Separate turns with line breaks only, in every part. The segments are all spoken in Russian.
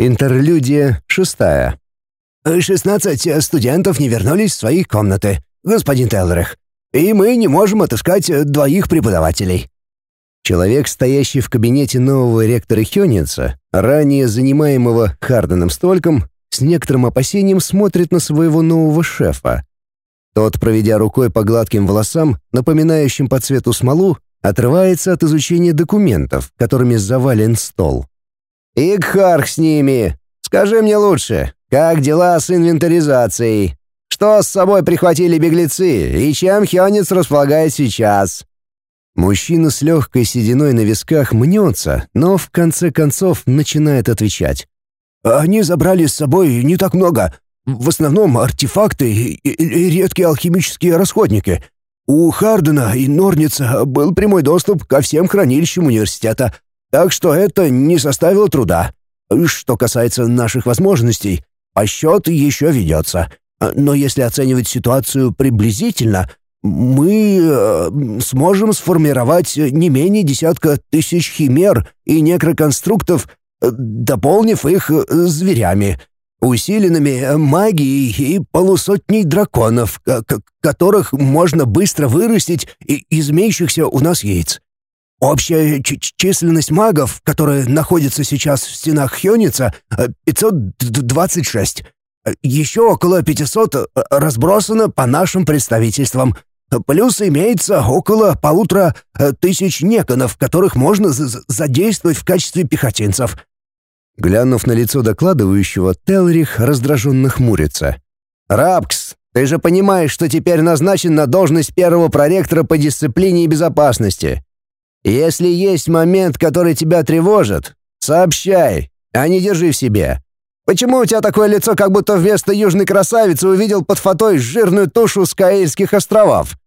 Интерлюдия шестая.
«Шестнадцать студентов не вернулись в свои комнаты, господин Теллерих, и мы не можем отыскать двоих преподавателей».
Человек, стоящий в кабинете нового ректора Хённица, ранее занимаемого Харденом стольком, с некоторым опасением смотрит на своего нового шефа. Тот, проведя рукой по гладким волосам, напоминающим по цвету смолу, отрывается от изучения документов, которыми завален стол.
«Игхарх с ними! Скажи мне лучше, как дела с инвентаризацией? Что с собой прихватили беглецы и чем Хёнец располагает сейчас?»
Мужчина с легкой сединой на висках мнется, но в конце концов начинает отвечать.
«Они забрали с собой не так много. В основном артефакты и, редкие алхимические расходники. У Хардена и Норница был прямой доступ ко всем хранилищам университета, так что это не составило труда. Что касается наших возможностей, подсчет еще ведется. Но если оценивать ситуацию приблизительно, мы э, сможем сформировать не менее десятка тысяч химер и некроконструктов, дополнив их э, зверями, усиленными магией и полусотней драконов, которых можно быстро вырастить из имеющихся у нас яиц. Общая численность магов, которая находится сейчас в стенах Хёница, 526. Еще около 500 разбросано по нашим представительствам — Плюс имеется около полутора э, тысяч неконов, которых можно задействовать в качестве пехотинцев».
Глянув на лицо докладывающего, Телрих раздраженно хмурится.
«Рапкс, ты же понимаешь, что теперь назначен на должность первого проректора по дисциплине и безопасности. Если есть момент, который тебя тревожит, сообщай, а не держи в себе. Почему у тебя такое лицо, как будто вместо южной красавицы увидел под фатой жирную тушу с Каэльских островов?»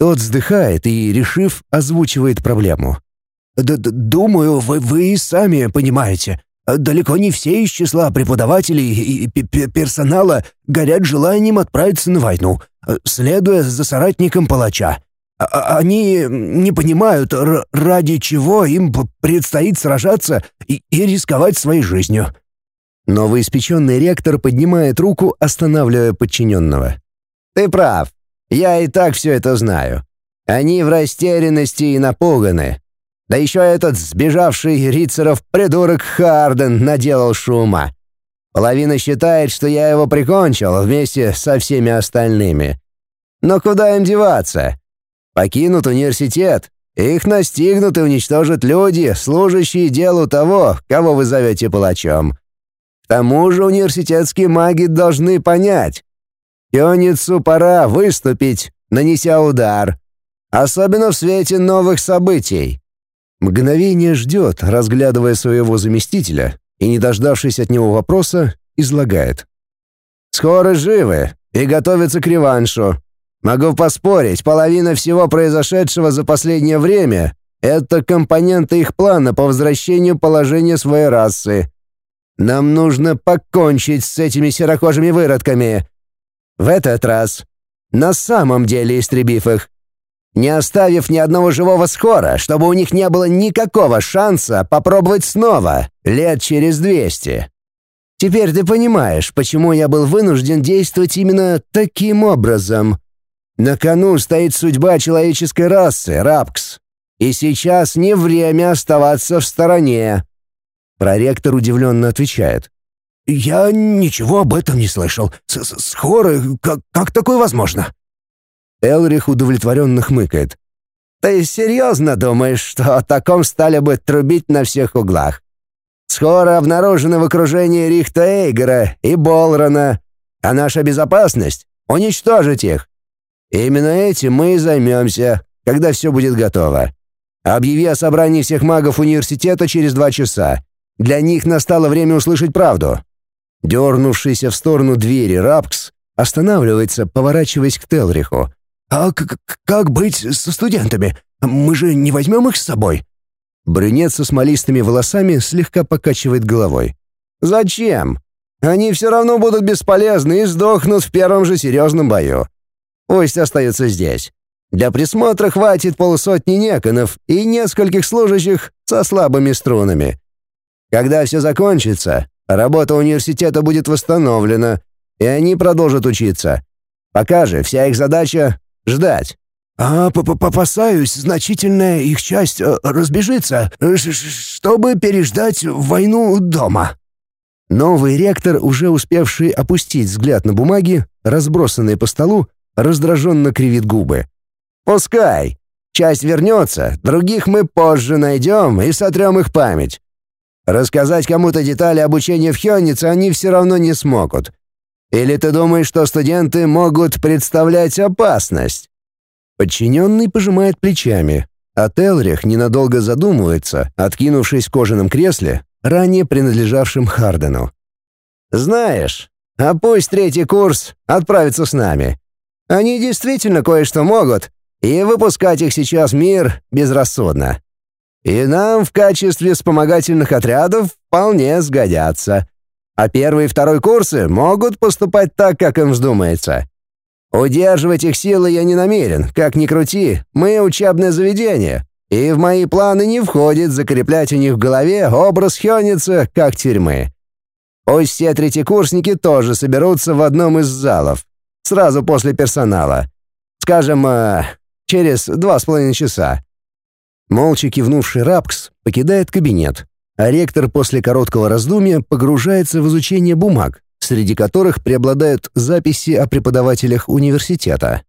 Тот вздыхает и, решив, озвучивает проблему.
Д -д «Думаю, вы, вы и сами понимаете. Далеко не все из числа преподавателей и персонала горят желанием отправиться на войну, следуя за соратником палача. А, а они не понимают, ради чего им предстоит сражаться и, и рисковать своей жизнью.
Новоиспеченный ректор поднимает руку, останавливая подчиненного.
«Ты прав. Я и так все это знаю. Они в растерянности и напуганы. Да еще этот сбежавший Рицеров придурок Харден наделал шума. Половина считает, что я его прикончил вместе со всеми остальными. Но куда им деваться? Покинут университет. Их настигнут и уничтожат люди, служащие делу того, кого вы зовете палачом тому же университетские маги должны понять. Кёницу пора выступить, нанеся удар. Особенно в свете новых событий.
Мгновение ждет, разглядывая своего заместителя, и, не дождавшись от него вопроса, излагает.
«Скоро живы и готовятся к реваншу. Могу поспорить, половина всего произошедшего за последнее время — это компоненты их плана по возвращению положения своей расы. Нам нужно покончить с этими серокожими выродками. В этот раз. На самом деле истребив их. Не оставив ни одного живого скора, чтобы у них не было никакого шанса попробовать снова, лет через двести. Теперь ты понимаешь, почему я был вынужден действовать именно таким образом. На кону стоит судьба человеческой расы, Рапкс. И сейчас не время оставаться в стороне.
Проректор удивленно отвечает.
«Я ничего об этом не слышал. С -с Скоро? Как, как такое возможно?»
Элрих удовлетворенно хмыкает.
«Ты серьезно думаешь, что о таком стали бы трубить на всех углах? Скоро обнаружены в окружении Рихта Эйгера и Болрона, а наша безопасность — уничтожить их. Именно этим мы и займемся, когда все будет готово. Объяви о собрании всех магов университета через два часа. Для них настало время услышать правду. Дернувшийся в сторону двери Рапкс останавливается, поворачиваясь к Телриху.
«А как быть со студентами? Мы же не возьмем их с собой?»
Брюнет со смолистыми волосами слегка покачивает головой.
«Зачем? Они все равно будут бесполезны и сдохнут в первом же серьезном бою. Пусть остаются здесь. Для присмотра хватит полусотни неконов и нескольких служащих со слабыми струнами. Когда все закончится, Работа университета будет восстановлена, и они продолжат учиться. Пока же вся их задача — ждать.
А попасаюсь, значительная их часть э, разбежится, чтобы переждать войну дома.
Новый ректор, уже успевший опустить взгляд на бумаги, разбросанные по столу, раздраженно кривит губы.
«Пускай. Часть вернется, других мы позже найдем и сотрем их память. Рассказать кому-то детали обучения в Хённице они все равно не смогут. Или ты думаешь, что студенты могут представлять опасность?»
Подчиненный пожимает плечами, а Телрих ненадолго задумывается, откинувшись в кожаном кресле, ранее принадлежавшим Хардену.
«Знаешь, а пусть третий курс отправится с нами. Они действительно кое-что могут, и выпускать их сейчас мир безрассудно. И нам в качестве вспомогательных отрядов вполне сгодятся. А первый и второй курсы могут поступать так, как им вздумается. Удерживать их силы я не намерен, как ни крути, мы учебное заведение, и в мои планы не входит закреплять у них в голове образ Хёница как тюрьмы. Пусть все третьекурсники тоже соберутся в одном из залов, сразу после персонала. Скажем, э, через два с половиной часа.
Молча кивнувший Рапкс покидает кабинет, а ректор после короткого раздумья погружается в изучение бумаг, среди которых преобладают записи о преподавателях университета.